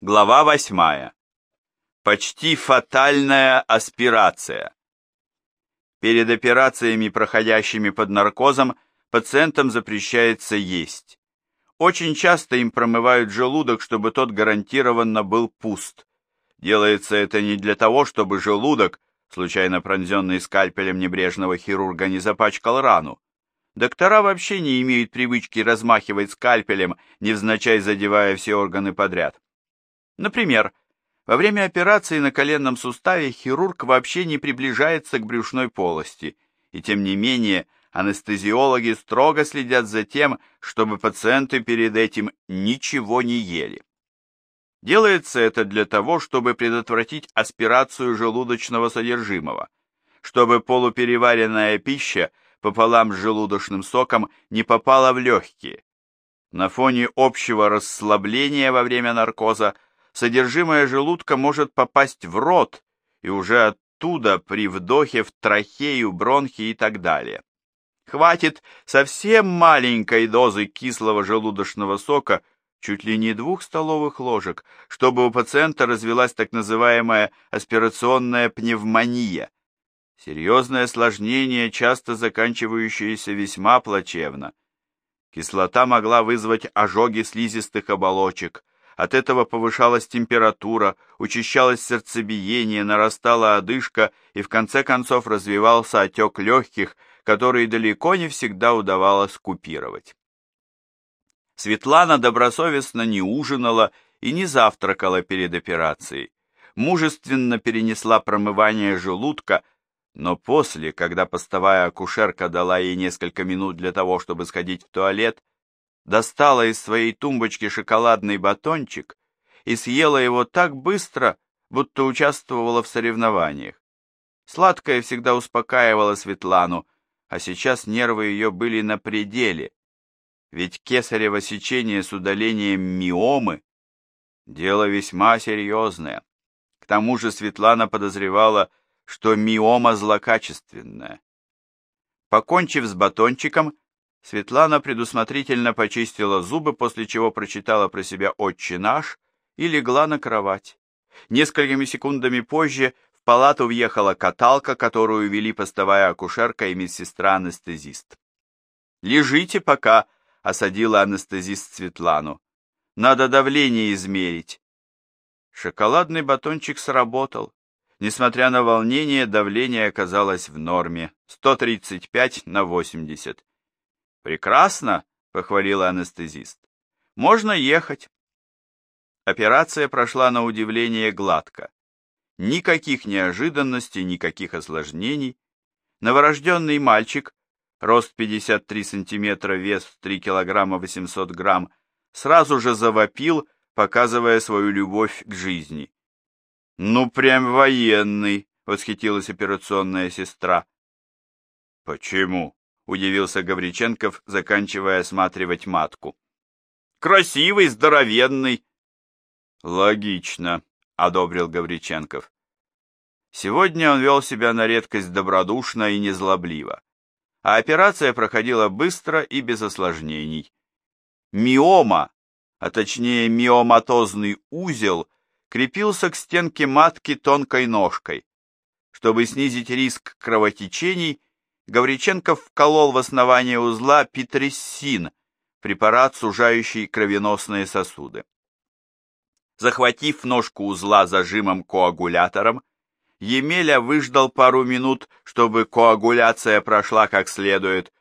Глава восьмая. Почти фатальная аспирация. Перед операциями, проходящими под наркозом, пациентам запрещается есть. Очень часто им промывают желудок, чтобы тот гарантированно был пуст. Делается это не для того, чтобы желудок, случайно пронзенный скальпелем небрежного хирурга, не запачкал рану. Доктора вообще не имеют привычки размахивать скальпелем, невзначай задевая все органы подряд. Например, во время операции на коленном суставе хирург вообще не приближается к брюшной полости, и тем не менее анестезиологи строго следят за тем, чтобы пациенты перед этим ничего не ели. Делается это для того, чтобы предотвратить аспирацию желудочного содержимого, чтобы полупереваренная пища пополам с желудочным соком не попала в легкие. На фоне общего расслабления во время наркоза содержимое желудка может попасть в рот и уже оттуда при вдохе в трахею, бронхи и так далее. Хватит совсем маленькой дозы кислого желудочного сока, чуть ли не двух столовых ложек, чтобы у пациента развилась так называемая аспирационная пневмония. Серьезное осложнение, часто заканчивающееся весьма плачевно. Кислота могла вызвать ожоги слизистых оболочек, от этого повышалась температура, учащалось сердцебиение, нарастала одышка и в конце концов развивался отек легких, который далеко не всегда удавалось купировать. Светлана добросовестно не ужинала и не завтракала перед операцией. Мужественно перенесла промывание желудка, но после, когда постовая акушерка дала ей несколько минут для того, чтобы сходить в туалет, достала из своей тумбочки шоколадный батончик и съела его так быстро, будто участвовала в соревнованиях. Сладкое всегда успокаивало Светлану, а сейчас нервы ее были на пределе, ведь кесарево сечение с удалением миомы – дело весьма серьезное. К тому же Светлана подозревала, что миома злокачественная. Покончив с батончиком, Светлана предусмотрительно почистила зубы, после чего прочитала про себя «Отче наш» и легла на кровать. Несколькими секундами позже в палату въехала каталка, которую вели постовая акушерка и медсестра-анестезист. «Лежите пока», — осадила анестезист Светлану. «Надо давление измерить». Шоколадный батончик сработал. Несмотря на волнение, давление оказалось в норме — 135 на 80. «Прекрасно», — похвалила анестезист. «Можно ехать». Операция прошла на удивление гладко. Никаких неожиданностей, никаких осложнений. Новорожденный мальчик, рост 53 сантиметра, вес 3 килограмма 800 грамм, сразу же завопил, показывая свою любовь к жизни. «Ну, прям военный!» — восхитилась операционная сестра. «Почему?» Удивился Гавриченков, заканчивая осматривать матку. Красивый, здоровенный. Логично, одобрил Гавриченков. Сегодня он вел себя на редкость добродушно и незлобливо, а операция проходила быстро и без осложнений. Миома, а точнее миоматозный узел, крепился к стенке матки тонкой ножкой. Чтобы снизить риск кровотечений, Гавриченков вколол в основание узла питрессин, препарат, сужающий кровеносные сосуды. Захватив ножку узла зажимом-коагулятором, Емеля выждал пару минут, чтобы коагуляция прошла как следует,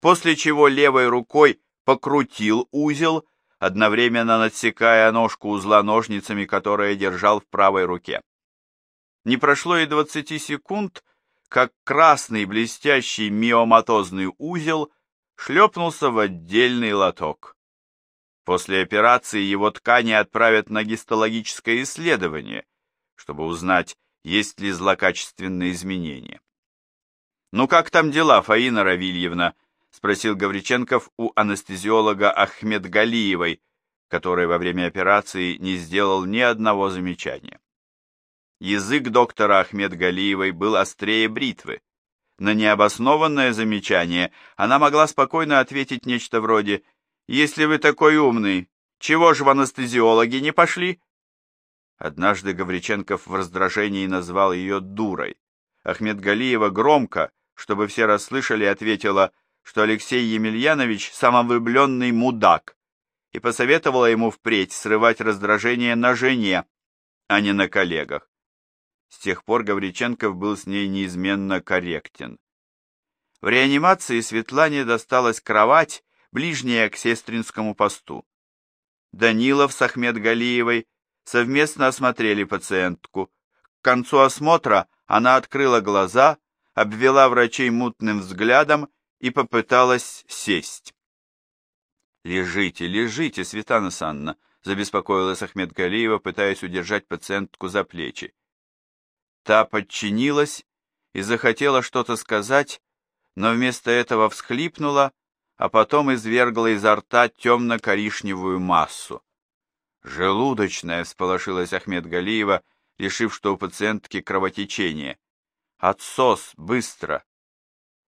после чего левой рукой покрутил узел, одновременно надсекая ножку узла ножницами, которые держал в правой руке. Не прошло и двадцати секунд, как красный блестящий миоматозный узел шлепнулся в отдельный лоток. После операции его ткани отправят на гистологическое исследование, чтобы узнать, есть ли злокачественные изменения. «Ну как там дела, Фаина Равильевна?» — спросил Гавриченков у анестезиолога Ахмед Галиевой, который во время операции не сделал ни одного замечания. Язык доктора Ахмед Галиевой был острее бритвы. На необоснованное замечание она могла спокойно ответить нечто вроде «Если вы такой умный, чего же в анестезиологи не пошли?» Однажды Гавриченков в раздражении назвал ее дурой. Ахмед Галиева громко, чтобы все расслышали, ответила, что Алексей Емельянович самовлюбленный мудак, и посоветовала ему впредь срывать раздражение на жене, а не на коллегах. С тех пор Гавриченков был с ней неизменно корректен. В реанимации Светлане досталась кровать, ближняя к сестринскому посту. Данилов с Ахмед Галиевой совместно осмотрели пациентку. К концу осмотра она открыла глаза, обвела врачей мутным взглядом и попыталась сесть. «Лежите, лежите, Светлана Санна», — забеспокоилась Ахмед Галиева, пытаясь удержать пациентку за плечи. Та подчинилась и захотела что-то сказать, но вместо этого всхлипнула, а потом извергла изо рта темно-коричневую массу. «Желудочная», — всполошилась Ахмед Галиева, решив, что у пациентки кровотечение. «Отсос, быстро!»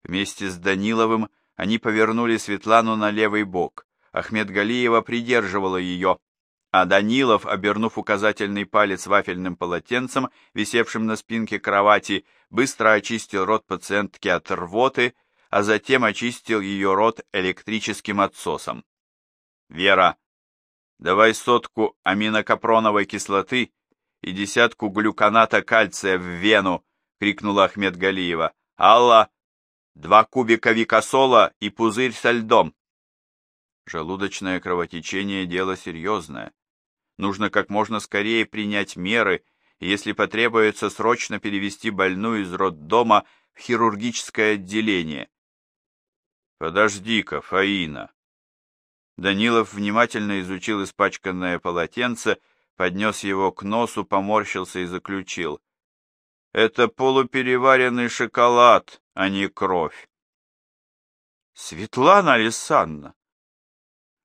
Вместе с Даниловым они повернули Светлану на левый бок. Ахмед Галиева придерживала ее, а Данилов, обернув указательный палец вафельным полотенцем, висевшим на спинке кровати, быстро очистил рот пациентки от рвоты, а затем очистил ее рот электрическим отсосом. «Вера, Давай сотку аминокапроновой кислоты и десятку глюконата кальция в вену, крикнула Ахмед Галиева. Алла, два кубика викосола и пузырь со льдом. Желудочное кровотечение – дело серьезное. Нужно как можно скорее принять меры, если потребуется, срочно перевести больную из роддома в хирургическое отделение. Подожди-ка, Фаина, Данилов внимательно изучил испачканное полотенце, поднес его к носу, поморщился и заключил. «Это полупереваренный шоколад, а не кровь». «Светлана Александровна,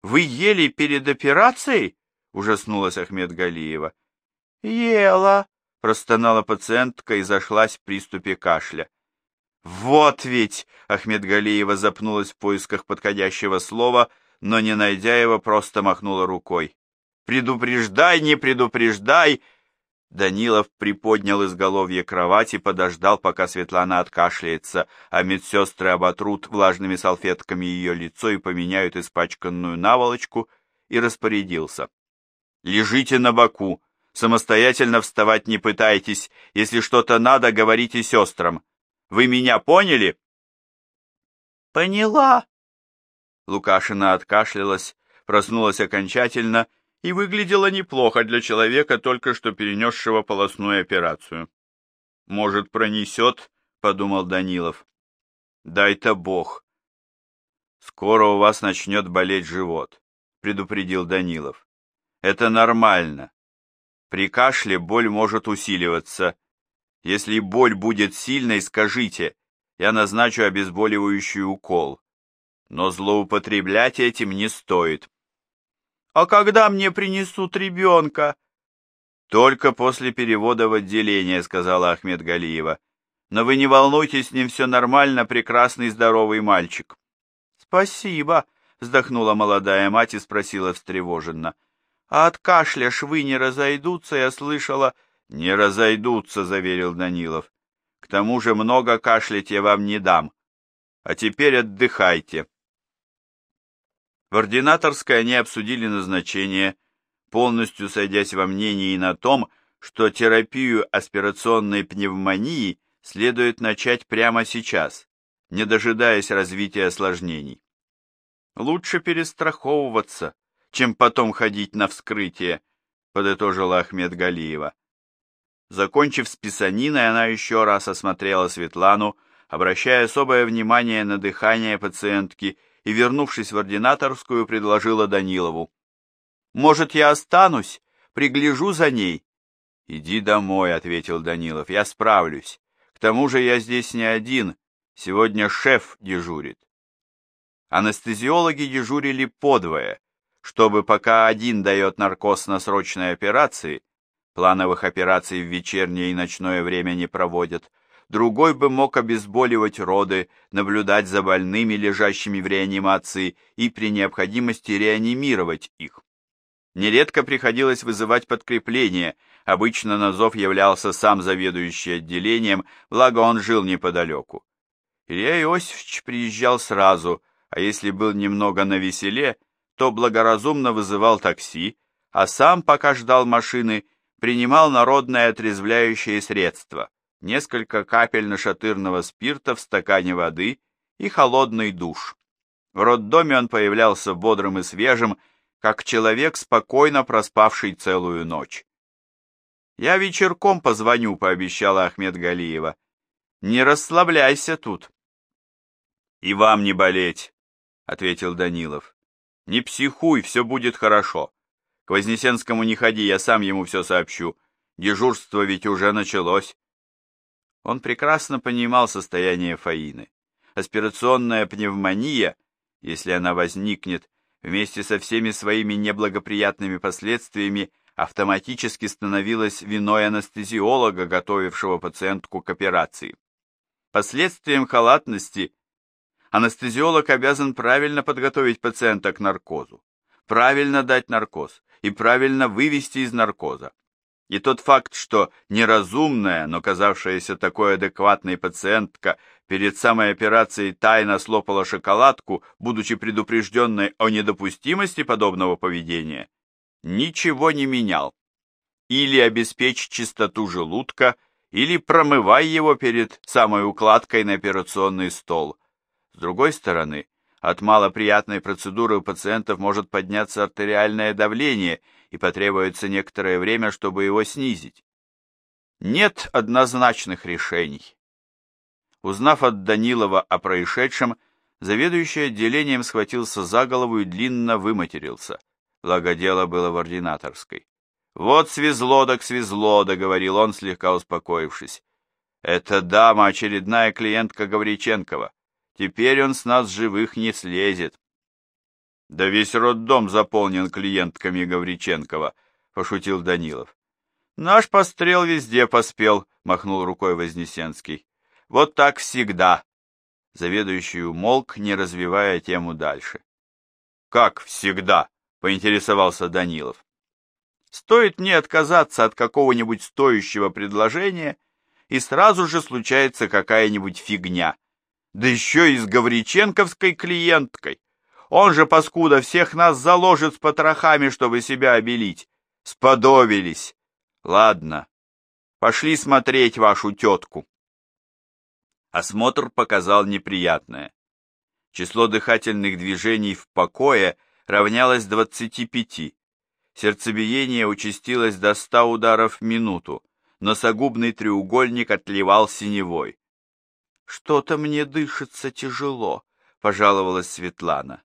вы ели перед операцией?» — ужаснулась Ахмед Галиева. «Ела», — простонала пациентка и зашлась в приступе кашля. «Вот ведь!» — Ахмед Галиева запнулась в поисках подходящего слова — но, не найдя его, просто махнула рукой. «Предупреждай, не предупреждай!» Данилов приподнял изголовье кровати, подождал, пока Светлана откашляется, а медсестры оботрут влажными салфетками ее лицо и поменяют испачканную наволочку, и распорядился. «Лежите на боку, самостоятельно вставать не пытайтесь, если что-то надо, говорите сестрам. Вы меня поняли?» «Поняла», Лукашина откашлялась, проснулась окончательно и выглядела неплохо для человека, только что перенесшего полостную операцию. «Может, пронесет?» — подумал Данилов. «Дай-то Бог!» «Скоро у вас начнет болеть живот», — предупредил Данилов. «Это нормально. При кашле боль может усиливаться. Если боль будет сильной, скажите, я назначу обезболивающий укол но злоупотреблять этим не стоит. «А когда мне принесут ребенка?» «Только после перевода в отделение», — сказала Ахмед Галиева. «Но вы не волнуйтесь, с ним все нормально, прекрасный здоровый мальчик». «Спасибо», — вздохнула молодая мать и спросила встревоженно. «А от кашля швы не разойдутся, я слышала...» «Не разойдутся», — заверил Данилов. «К тому же много кашлять я вам не дам. А теперь отдыхайте». В ординаторской они обсудили назначение, полностью сойдясь во мнении на том, что терапию аспирационной пневмонии следует начать прямо сейчас, не дожидаясь развития осложнений. Лучше перестраховываться, чем потом ходить на вскрытие, подытожила Ахмед Галиева. Закончив с писаниной, она еще раз осмотрела Светлану, обращая особое внимание на дыхание пациентки и, вернувшись в ординаторскую, предложила Данилову. «Может, я останусь? Пригляжу за ней?» «Иди домой», — ответил Данилов, — «я справлюсь. К тому же я здесь не один, сегодня шеф дежурит». Анестезиологи дежурили подвое, чтобы пока один дает наркоз на срочной операции, плановых операций в вечернее и ночное время не проводят, другой бы мог обезболивать роды, наблюдать за больными, лежащими в реанимации, и при необходимости реанимировать их. Нередко приходилось вызывать подкрепление, обычно на зов являлся сам заведующий отделением, благо он жил неподалеку. Илья Иосифович приезжал сразу, а если был немного на веселе, то благоразумно вызывал такси, а сам, пока ждал машины, принимал народное отрезвляющее средство, несколько капель нашатырного спирта в стакане воды и холодный душ. В роддоме он появлялся бодрым и свежим, как человек, спокойно проспавший целую ночь. «Я вечерком позвоню», — пообещала Ахмед Галиева. «Не расслабляйся тут». «И вам не болеть», — ответил Данилов. «Не психуй, все будет хорошо. К Вознесенскому не ходи, я сам ему все сообщу. Дежурство ведь уже началось». Он прекрасно понимал состояние Фаины. Аспирационная пневмония, если она возникнет, вместе со всеми своими неблагоприятными последствиями автоматически становилась виной анестезиолога, готовившего пациентку к операции. Последствием халатности анестезиолог обязан правильно подготовить пациента к наркозу, правильно дать наркоз и правильно вывести из наркоза. И тот факт, что неразумная, но казавшаяся такой адекватной пациентка перед самой операцией тайно слопала шоколадку, будучи предупрежденной о недопустимости подобного поведения, ничего не менял. Или обеспечь чистоту желудка, или промывай его перед самой укладкой на операционный стол. С другой стороны, от малоприятной процедуры у пациентов может подняться артериальное давление и потребуется некоторое время, чтобы его снизить. Нет однозначных решений. Узнав от Данилова о происшедшем, заведующий отделением схватился за голову и длинно выматерился. Благо дело было в ординаторской. «Вот свезло так свезло», — договорил он, слегка успокоившись. «Это дама, очередная клиентка Гавриченкова. Теперь он с нас живых не слезет». «Да весь роддом заполнен клиентками Гавриченкова», — пошутил Данилов. «Наш пострел везде поспел», — махнул рукой Вознесенский. Вот так всегда. Заведующий умолк, не развивая тему дальше. Как всегда? Поинтересовался Данилов. Стоит мне отказаться от какого-нибудь стоящего предложения, и сразу же случается какая-нибудь фигня. Да еще и с Гавриченковской клиенткой. Он же, паскуда, всех нас заложит с потрохами, чтобы себя обелить. Сподобились. Ладно, пошли смотреть вашу тетку. Осмотр показал неприятное. Число дыхательных движений в покое равнялось 25. Сердцебиение участилось до 100 ударов в минуту, носогубный треугольник отливал синевой. «Что-то мне дышится тяжело», — пожаловалась Светлана.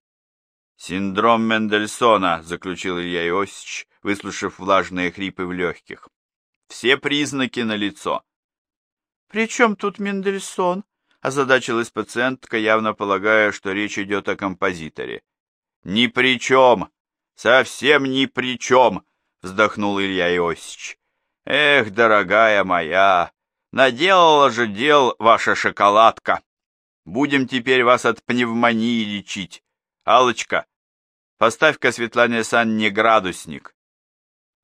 «Синдром Мендельсона», — заключил Илья Иосифович, выслушав влажные хрипы в легких. «Все признаки налицо. «При чем тут Мендельсон?» – озадачилась пациентка, явно полагая, что речь идет о композиторе. «Ни при чем! Совсем ни при чем!» – вздохнул Илья Иосифович. «Эх, дорогая моя, наделала же дел ваша шоколадка! Будем теперь вас от пневмонии лечить. алочка поставь-ка Светлане Санне градусник».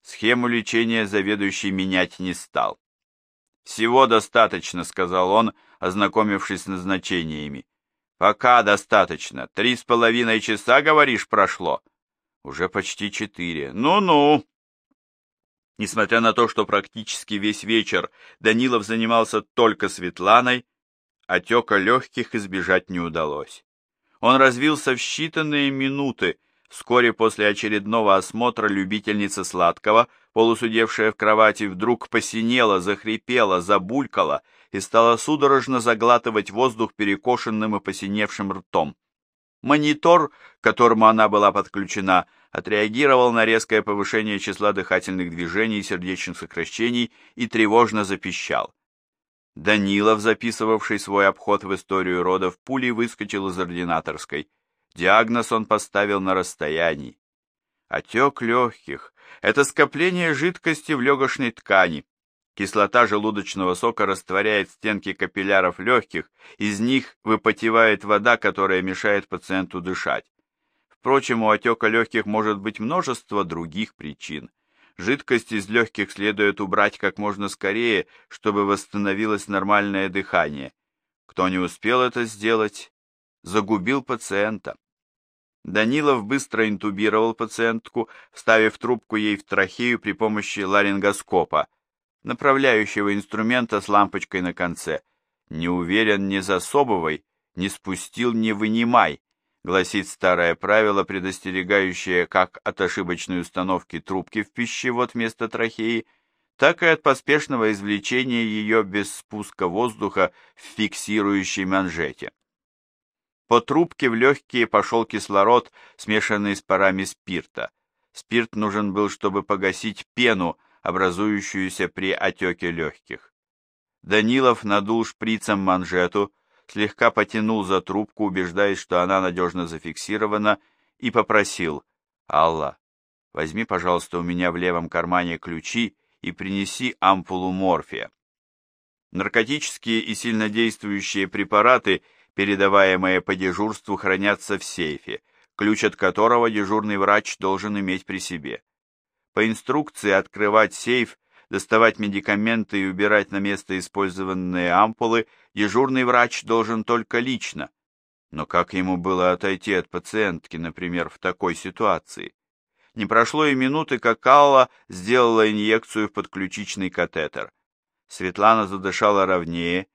Схему лечения заведующий менять не стал. «Всего достаточно», — сказал он, ознакомившись с назначениями. «Пока достаточно. Три с половиной часа, говоришь, прошло?» «Уже почти четыре. Ну-ну». Несмотря на то, что практически весь вечер Данилов занимался только Светланой, отека легких избежать не удалось. Он развился в считанные минуты, вскоре после очередного осмотра любительница сладкого — полусудевшая в кровати, вдруг посинела, захрипела, забулькала и стала судорожно заглатывать воздух перекошенным и посиневшим ртом. Монитор, к которому она была подключена, отреагировал на резкое повышение числа дыхательных движений и сердечных сокращений и тревожно запищал. Данилов, записывавший свой обход в историю родов, пулей выскочил из ординаторской. Диагноз он поставил на расстоянии. Отек легких – это скопление жидкости в легочной ткани. Кислота желудочного сока растворяет стенки капилляров легких, из них выпотевает вода, которая мешает пациенту дышать. Впрочем, у отека легких может быть множество других причин. Жидкость из легких следует убрать как можно скорее, чтобы восстановилось нормальное дыхание. Кто не успел это сделать, загубил пациента. Данилов быстро интубировал пациентку, вставив трубку ей в трахею при помощи ларингоскопа, направляющего инструмента с лампочкой на конце. Не уверен, не засобывай, не спустил, не вынимай, гласит старое правило, предостерегающее как от ошибочной установки трубки в пищевод вместо трахеи, так и от поспешного извлечения ее без спуска воздуха в фиксирующей манжете. По трубке в легкие пошел кислород, смешанный с парами спирта. Спирт нужен был, чтобы погасить пену, образующуюся при отеке легких. Данилов надул шприцем манжету, слегка потянул за трубку, убеждаясь, что она надежно зафиксирована, и попросил, «Алла, возьми, пожалуйста, у меня в левом кармане ключи и принеси ампулу морфия». Наркотические и сильнодействующие препараты – передаваемые по дежурству, хранятся в сейфе, ключ от которого дежурный врач должен иметь при себе. По инструкции открывать сейф, доставать медикаменты и убирать на место использованные ампулы дежурный врач должен только лично. Но как ему было отойти от пациентки, например, в такой ситуации? Не прошло и минуты, как Алла сделала инъекцию в подключичный катетер. Светлана задышала ровнее,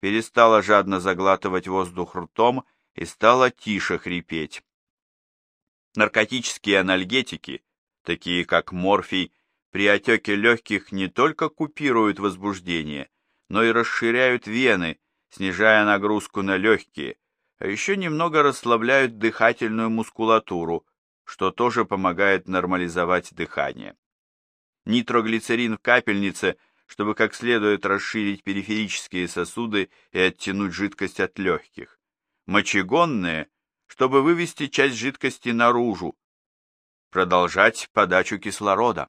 перестала жадно заглатывать воздух ртом и стала тише хрипеть. Наркотические анальгетики, такие как морфий, при отеке легких не только купируют возбуждение, но и расширяют вены, снижая нагрузку на легкие, а еще немного расслабляют дыхательную мускулатуру, что тоже помогает нормализовать дыхание. Нитроглицерин в капельнице – чтобы как следует расширить периферические сосуды и оттянуть жидкость от легких. Мочегонные, чтобы вывести часть жидкости наружу. Продолжать подачу кислорода.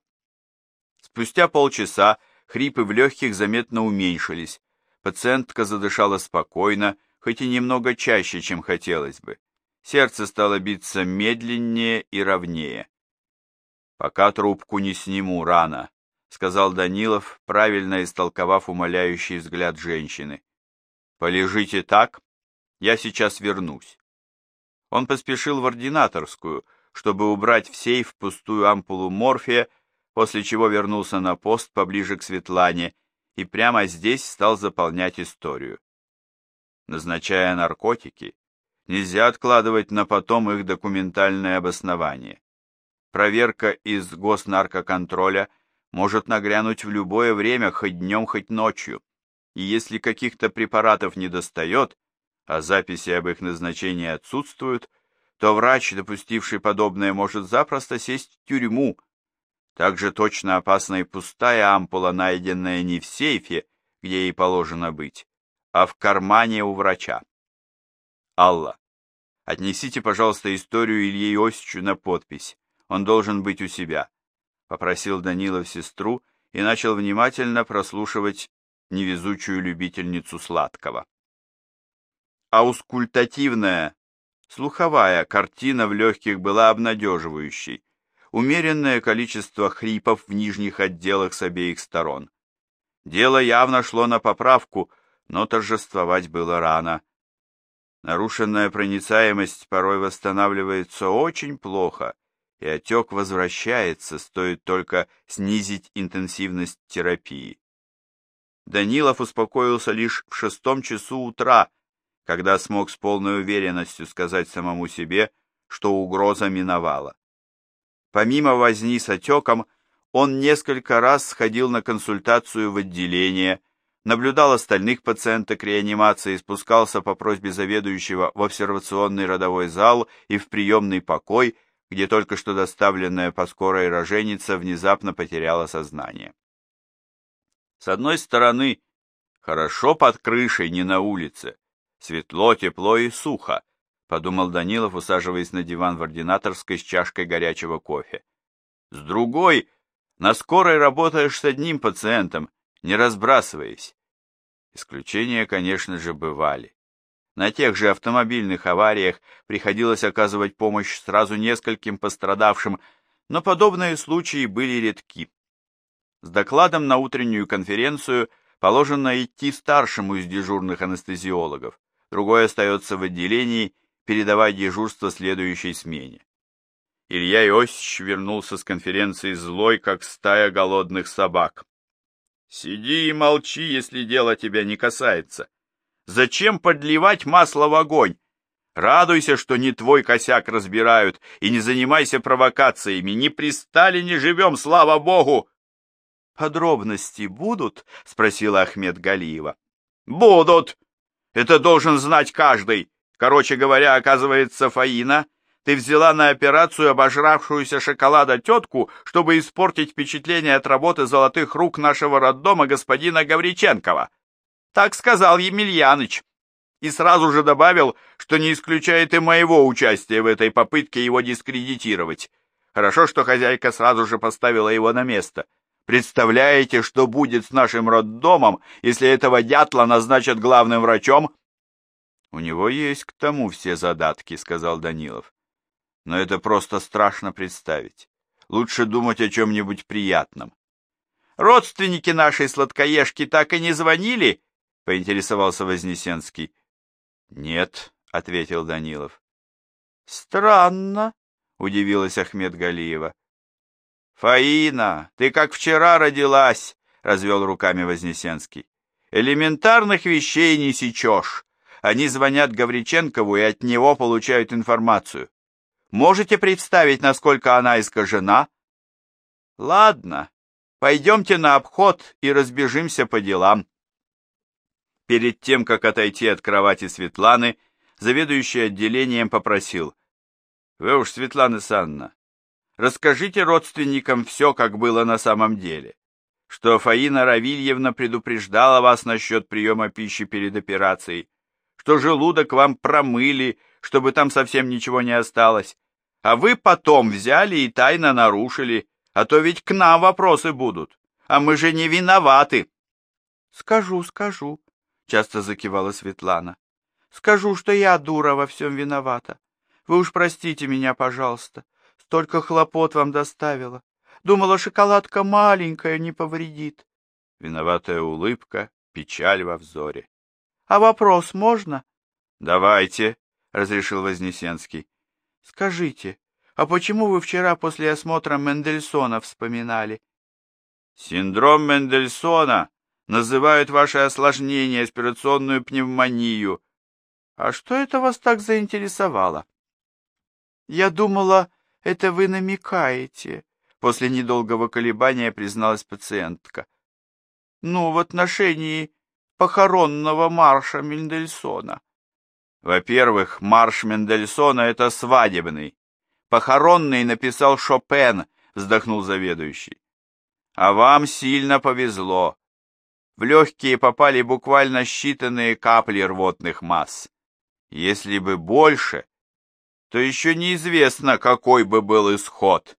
Спустя полчаса хрипы в легких заметно уменьшились. Пациентка задышала спокойно, хоть и немного чаще, чем хотелось бы. Сердце стало биться медленнее и ровнее. Пока трубку не сниму рано, сказал Данилов, правильно истолковав умоляющий взгляд женщины. Полежите так, я сейчас вернусь. Он поспешил в ординаторскую, чтобы убрать в сейф пустую ампулу морфия, после чего вернулся на пост поближе к Светлане и прямо здесь стал заполнять историю. Назначая наркотики, нельзя откладывать на потом их документальное обоснование. Проверка из госнаркоконтроля – может нагрянуть в любое время, хоть днем, хоть ночью. И если каких-то препаратов не достает, а записи об их назначении отсутствуют, то врач, допустивший подобное, может запросто сесть в тюрьму. Также точно опасна и пустая ампула, найденная не в сейфе, где ей положено быть, а в кармане у врача. Алла, отнесите, пожалуйста, историю Илье Иосифовичу на подпись. Он должен быть у себя попросил Данилов сестру и начал внимательно прослушивать невезучую любительницу сладкого. Аускультативная, слуховая картина в легких была обнадеживающей. Умеренное количество хрипов в нижних отделах с обеих сторон. Дело явно шло на поправку, но торжествовать было рано. Нарушенная проницаемость порой восстанавливается очень плохо, и отек возвращается, стоит только снизить интенсивность терапии. Данилов успокоился лишь в шестом часу утра, когда смог с полной уверенностью сказать самому себе, что угроза миновала. Помимо возни с отеком, он несколько раз сходил на консультацию в отделение, наблюдал остальных пациенток реанимации, спускался по просьбе заведующего в обсервационный родовой зал и в приемный покой, где только что доставленная по скорой роженица внезапно потеряла сознание. С одной стороны, хорошо под крышей, не на улице. Светло, тепло и сухо, подумал Данилов, усаживаясь на диван в ординаторской с чашкой горячего кофе. С другой, на скорой работаешь с одним пациентом, не разбрасываясь. Исключения, конечно же, бывали. На тех же автомобильных авариях приходилось оказывать помощь сразу нескольким пострадавшим, но подобные случаи были редки. С докладом на утреннюю конференцию положено идти старшему из дежурных анестезиологов, другой остается в отделении передавать дежурство следующей смене. Илья Иосифович вернулся с конференции злой, как стая голодных собак. «Сиди и молчи, если дело тебя не касается. Зачем подливать масло в огонь? Радуйся, что не твой косяк разбирают, и не занимайся провокациями. Не пристали, не живем, слава богу!» «Подробности будут?» — спросила Ахмед Галиева. «Будут! Это должен знать каждый. Короче говоря, оказывается, Фаина, ты взяла на операцию обожравшуюся шоколада тетку, чтобы испортить впечатление от работы золотых рук нашего роддома господина Гавриченкова. Так сказал Емельяныч. И сразу же добавил, что не исключает и моего участия в этой попытке его дискредитировать. Хорошо, что хозяйка сразу же поставила его на место. Представляете, что будет с нашим роддомом, если этого дятла назначат главным врачом? У него есть к тому все задатки, сказал Данилов. Но это просто страшно представить. Лучше думать о чем-нибудь приятном. Родственники нашей сладкоежки так и не звонили? Поинтересовался Вознесенский. Нет, ответил Данилов. Странно, удивилась Ахмед Галиева. «Фаина, ты как вчера родилась!» — развел руками Вознесенский. «Элементарных вещей не сечешь. Они звонят Гавриченкову и от него получают информацию. Можете представить, насколько она искажена?» «Ладно, пойдемте на обход и разбежимся по делам». Перед тем, как отойти от кровати Светланы, заведующий отделением попросил. «Вы уж, Светлана Санна, Расскажите родственникам все, как было на самом деле. Что Фаина Равильевна предупреждала вас насчет приема пищи перед операцией, что желудок вам промыли, чтобы там совсем ничего не осталось, а вы потом взяли и тайно нарушили, а то ведь к нам вопросы будут, а мы же не виноваты. Скажу, скажу, часто закивала Светлана. Скажу, что я дура во всем виновата. Вы уж простите меня, пожалуйста. Столько хлопот вам доставила. Думала, шоколадка маленькая не повредит. Виноватая улыбка, печаль во взоре. — А вопрос можно? — Давайте, — разрешил Вознесенский. — Скажите, а почему вы вчера после осмотра Мендельсона вспоминали? — Синдром Мендельсона называют ваше осложнение, аспирационную пневмонию. А что это вас так заинтересовало? — Я думала, это вы намекаете, после недолгого колебания призналась пациентка. Ну, в отношении похоронного марша Мендельсона. Во-первых, марш Мендельсона — это свадебный. Похоронный написал Шопен, вздохнул заведующий. А вам сильно повезло. В легкие попали буквально считанные капли рвотных масс. Если бы больше, то еще неизвестно, какой бы был исход.